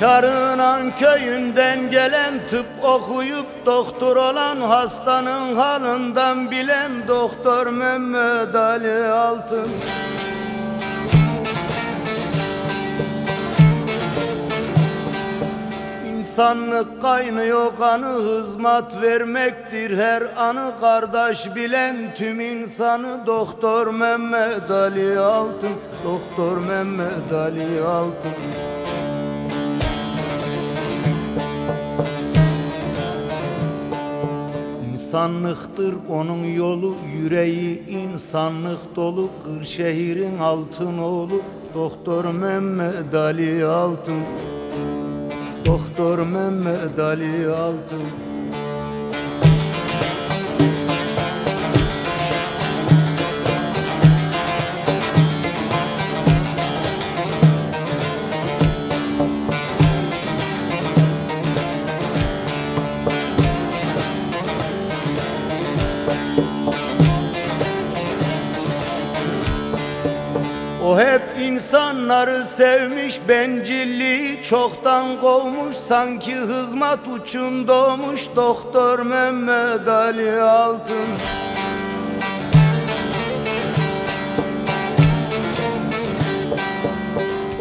Çarınan köyünden gelen tıp okuyup doktor olan hastanın halından bilen doktor Mehmet Ali Altın. İnsanlık kaynıyor kanı hizmet vermektir. Her anı kardeş bilen tüm insanı Doktor Mehmet Ali Altın. Doktor Mehmet Ali Altın İnsanlıktır onun yolu yüreği insanlık dolu Kırşehir'in altın oğlu Doktor Mehmet Ali Altın. Doktor Mehmet Ali Altın O hep insanları sevmiş bencilliği çoktan kovmuş Sanki hizmet uçun doğmuş Doktor Mehmet Ali Altın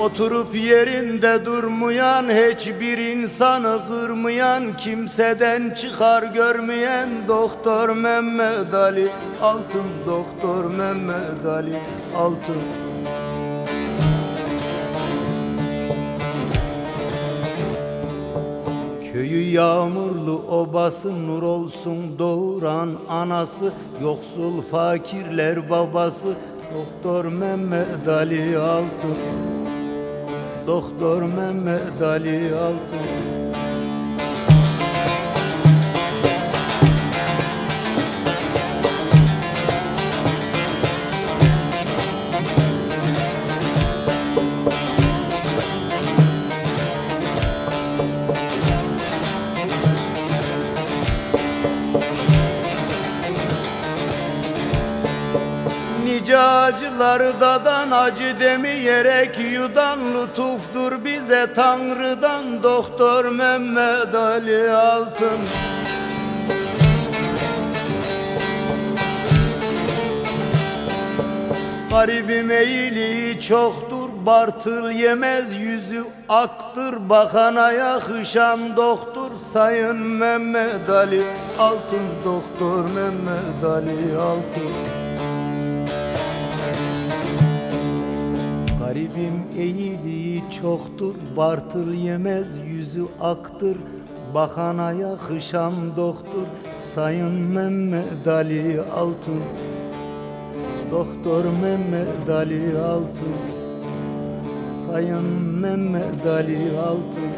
Oturup yerinde durmayan Hiçbir insanı kırmayan Kimseden çıkar görmeyen Doktor Mehmet Ali. Altın Doktor Mehmet Ali Altın. Köyü yağmurlu obası nur olsun doğuran anası. Yoksul fakirler babası Doktor Mehmet Ali Altın Doktor Mehmet Ali Altın Nice acıları dadan acı demeyerek yudan lütuftur bize Tanrı'dan Doktor Mehmet Ali Altın. Garibim eğiliği çoktur Bartıl yemez yüzü aktır. Bakana yakışan doktor Sayın Mehmet Ali Altın Doktor Mehmet Ali Altın çoktur Bartıl yemez yüzü aktır. Bakana yakışan doktor Sayın Mehmet Ali Altın Doktor Mehmet Ali Altın Sayın Mehmet Ali Altın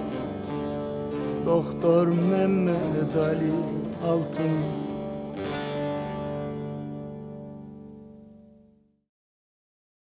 Doktor Mehmet Ali Altın